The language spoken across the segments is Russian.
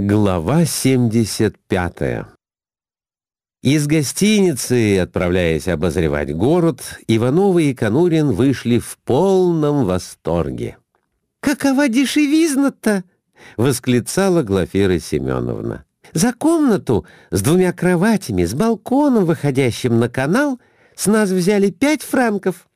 Глава 75 Из гостиницы, отправляясь обозревать город, Ивановы и Конурин вышли в полном восторге. «Какова дешевизна-то!» — восклицала Глафира Семеновна. «За комнату с двумя кроватями, с балконом, выходящим на канал, с нас взяли пять франков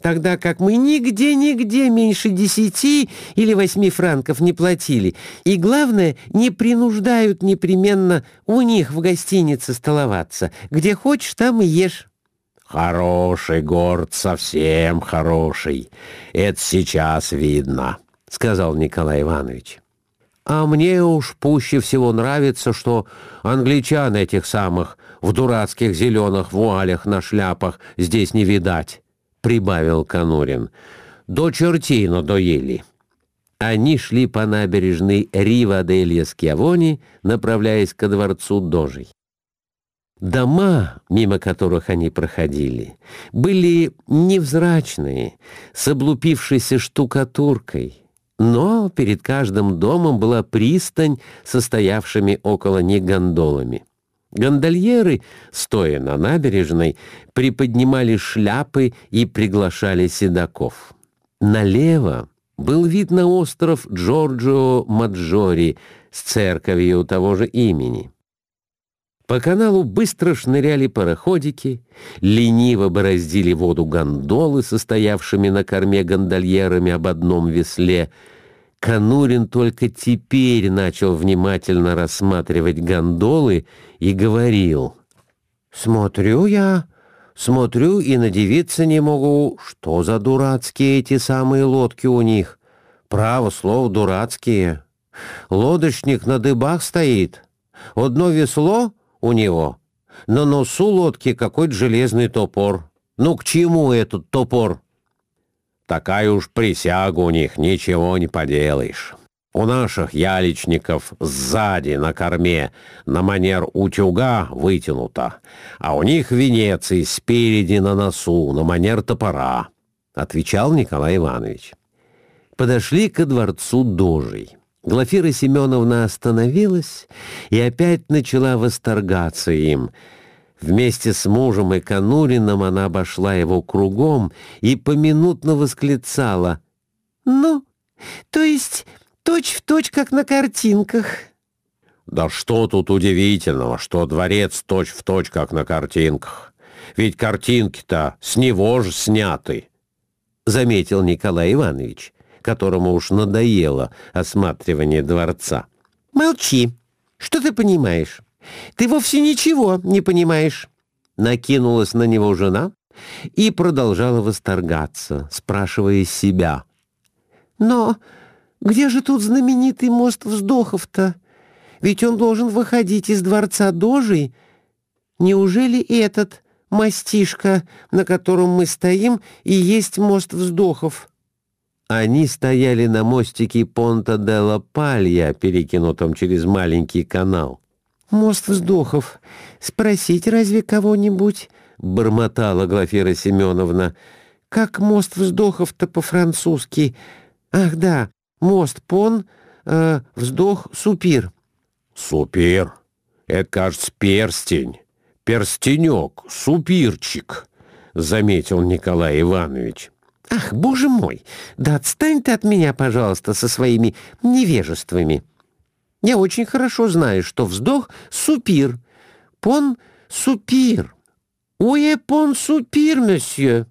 тогда как мы нигде-нигде меньше десяти или восьми франков не платили, и, главное, не принуждают непременно у них в гостинице столоваться. Где хочешь, там и ешь». «Хороший город, совсем хороший. Это сейчас видно», — сказал Николай Иванович. «А мне уж пуще всего нравится, что англичан этих самых в дурацких зеленых вуалях на шляпах здесь не видать». — прибавил Конурин. «До чертей надоели». Они шли по набережной Рива дель Скиавони, направляясь ко дворцу Дожей. Дома, мимо которых они проходили, были невзрачные, с облупившейся штукатуркой, но перед каждым домом была пристань, состоявшими около них гондолами. Гондольеры, стоя на набережной, приподнимали шляпы и приглашали седаков. Налево был вид на остров Джорджио Маджори с церковью того же имени. По каналу быстро шныряли пароходики, лениво бороздили воду гондолы, состоявшими на корме гондольерами об одном весле — Конурин только теперь начал внимательно рассматривать гондолы и говорил. «Смотрю я, смотрю и надевиться не могу, что за дурацкие эти самые лодки у них. Право слово дурацкие. Лодочник на дыбах стоит. Одно весло у него, на носу лодки какой-то железный топор. Ну к чему этот топор?» Такая уж присяга у них, ничего не поделаешь. У наших яличников сзади на корме на манер утюга вытянуто, а у них в Венеции спереди на носу на манер топора, — отвечал Николай Иванович. Подошли ко дворцу Дожей. Глафира Семеновна остановилась и опять начала восторгаться им — Вместе с мужем и Конурином она обошла его кругом и поминутно восклицала. «Ну, то есть точь-в-точь, точь, как на картинках». «Да что тут удивительного, что дворец точь-в-точь, точь, как на картинках? Ведь картинки-то с него же сняты», — заметил Николай Иванович, которому уж надоело осматривание дворца. «Молчи. Что ты понимаешь?» Ты вовсе ничего не понимаешь. Накинулась на него жена и продолжала восторгаться, спрашивая себя. Но где же тут знаменитый мост вздохов-то? Ведь он должен выходить из дворца Дожей. Неужели этот мастишка, на котором мы стоим, и есть мост вздохов? Они стояли на мостике Понта де ла Палья, перекинутом через маленький канал. «Мост вздохов. Спросить разве кого-нибудь?» — бормотала Глафира Семеновна. «Как мост вздохов-то по-французски? Ах да, мост пон, э, вздох супир». «Супир? Это, кажется, перстень. Перстенек, супирчик», — заметил Николай Иванович. «Ах, боже мой! Да отстань ты от меня, пожалуйста, со своими невежествами!» Я очень хорошо знаю, что вздох — супир. Пон — супир. Уе пон супир, месье.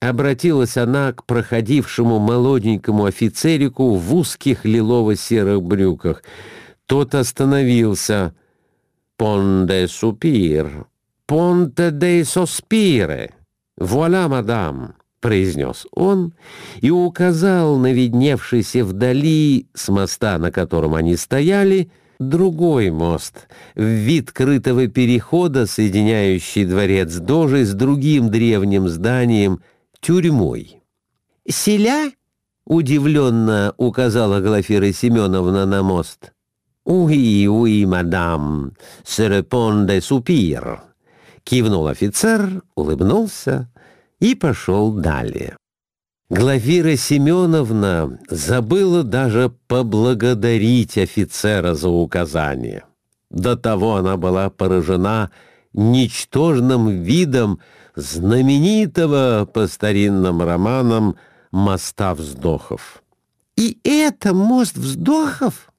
Обратилась она к проходившему молоденькому офицерику в узких лилово-серых брюках. Тот остановился. «Пон де супир, понте де соспире. Вуаля, мадам». — произнес он и указал на видневшийся вдали с моста, на котором они стояли, другой мост, в вид крытого перехода, соединяющий дворец Дожи с другим древним зданием — тюрьмой. «Селя?» — удивленно указала Глафира Семеновна на мост. «Уи, уи, мадам, се репонде супир», — кивнул офицер, улыбнулся — и пошел далее. Глафира Семеновна забыла даже поблагодарить офицера за указание. До того она была поражена ничтожным видом знаменитого по старинным романам моста вздохов. «И это мост вздохов?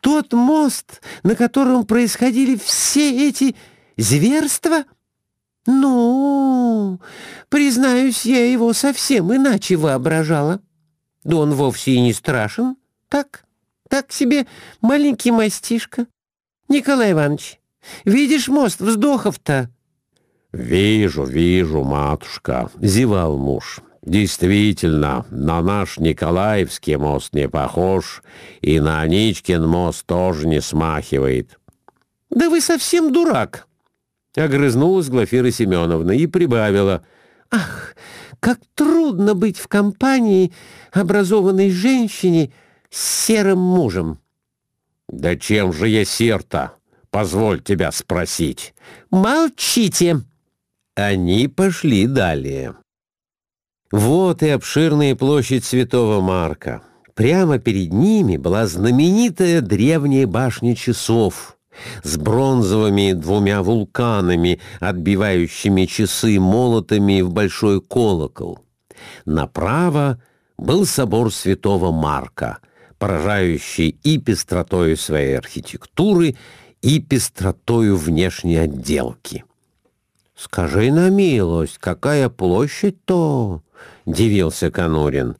Тот мост, на котором происходили все эти зверства?» «Ну, признаюсь, я его совсем иначе воображала. Да он вовсе и не страшен. Так, так себе маленький мастишка. Николай Иванович, видишь мост вздохов-то?» «Вижу, вижу, матушка», — зевал муж. «Действительно, на наш Николаевский мост не похож, и на Аничкин мост тоже не смахивает». «Да вы совсем дурак!» Огрызнулась Глафира Семеновна и прибавила. «Ах, как трудно быть в компании образованной женщине с серым мужем!» «Да чем же я сер-то? Позволь тебя спросить». «Молчите!» Они пошли далее. Вот и обширная площадь Святого Марка. Прямо перед ними была знаменитая древняя башня часов — с бронзовыми двумя вулканами, отбивающими часы молотами в большой колокол. Направо был собор святого Марка, поражающий и пестротою своей архитектуры, и пестротою внешней отделки. «Скажи на милость, какая площадь-то?» — дивился Конурин.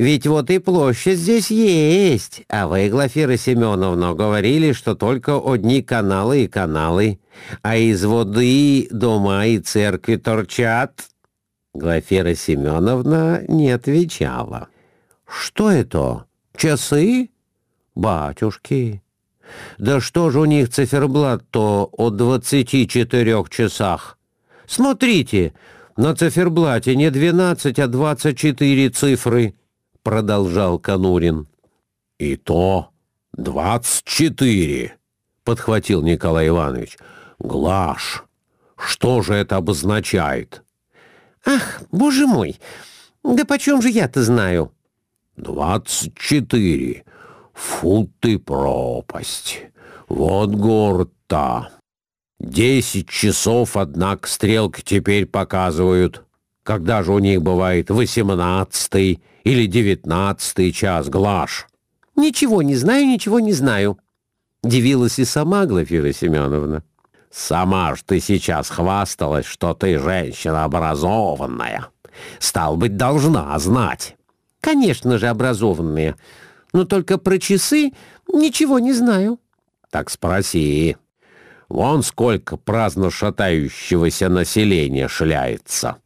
Ведь вот и площадь здесь есть, а вы, Глафира Семеновна, говорили, что только одни каналы и каналы, а из воды дома и церкви торчат». Глафира Семеновна не отвечала. «Что это? Часы? Батюшки! Да что же у них циферблат-то о двадцати четырех часах? Смотрите, на циферблате не двенадцать, а двадцать четыре цифры». — продолжал Конурин. «И то двадцать четыре», — подхватил Николай Иванович. «Глаш, что же это обозначает?» «Ах, боже мой, да почем же я-то знаю?» «Двадцать четыре. Фут и пропасть. Вот город-то. Десять часов, однако, стрелки теперь показывают. Когда же у них бывает восемнадцатый или девятнадцатый час, Глаш? Ничего не знаю, ничего не знаю. Дивилась и сама Глафира Семеновна. Сама ж ты сейчас хвасталась, что ты женщина образованная. Стал быть, должна знать. Конечно же, образованная. Но только про часы ничего не знаю. Так спроси. Вон сколько праздно шатающегося населения шляется.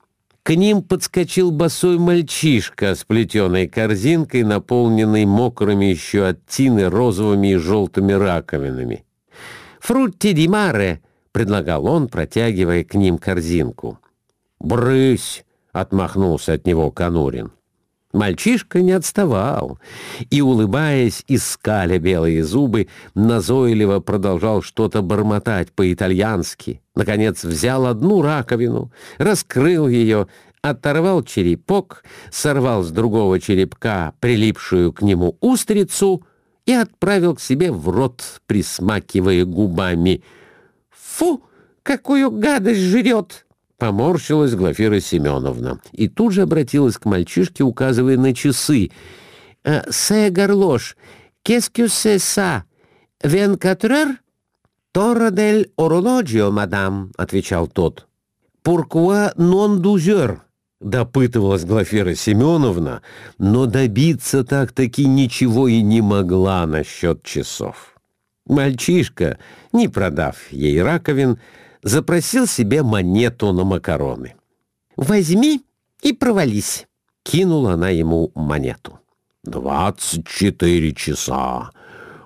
К ним подскочил босой мальчишка с плетеной корзинкой, наполненной мокрыми еще от тины розовыми и желтыми раковинами. «Фрутти ди маре!» — предлагал он, протягивая к ним корзинку. «Брысь!» — отмахнулся от него Конурин. Мальчишка не отставал и, улыбаясь и скаля белые зубы, назойливо продолжал что-то бормотать по-итальянски. Наконец взял одну раковину, раскрыл ее, оторвал черепок, сорвал с другого черепка прилипшую к нему устрицу и отправил к себе в рот, присмакивая губами. «Фу, какую гадость жрет!» Поморщилась Глафира Семеновна и тут же обратилась к мальчишке, указывая на часы. «Э, «Се горлош, qu'est-ce се са? Вен катрер?» «Тора дель орологио, мадам», — отвечал тот. «Pourquoi non дузер?» — допытывалась Глафира Семеновна, но добиться так-таки ничего и не могла насчет часов. Мальчишка, не продав ей раковин, — запросил себе монету на макароны. «Возьми и провались», — кинула она ему монету. «Двадцать четыре часа!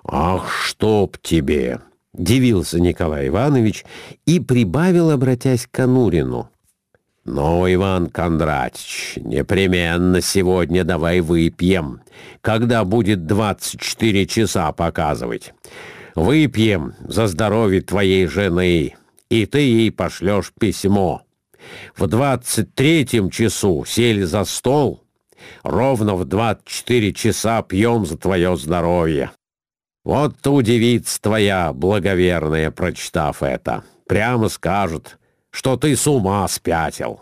Ах, чтоб тебе!» — дивился Николай Иванович и прибавил, обратясь к Конурину. «Ну, Иван Кондратич, непременно сегодня давай выпьем, когда будет двадцать четыре часа показывать. Выпьем за здоровье твоей жены, и ты ей пошлешь письмо. В двадцать третьем часу сели за стол, ровно в 24 часа пьем за твое здоровье. Вот удивится твоя благоверная, прочитав это. Прямо скажет, что ты с ума спятил.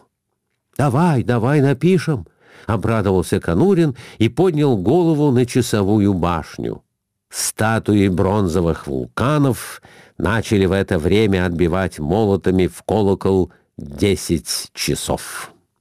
«Давай, давай напишем», — обрадовался Конурин и поднял голову на часовую башню. Статуи бронзовых вулканов начали в это время отбивать молотами в колокол десять часов.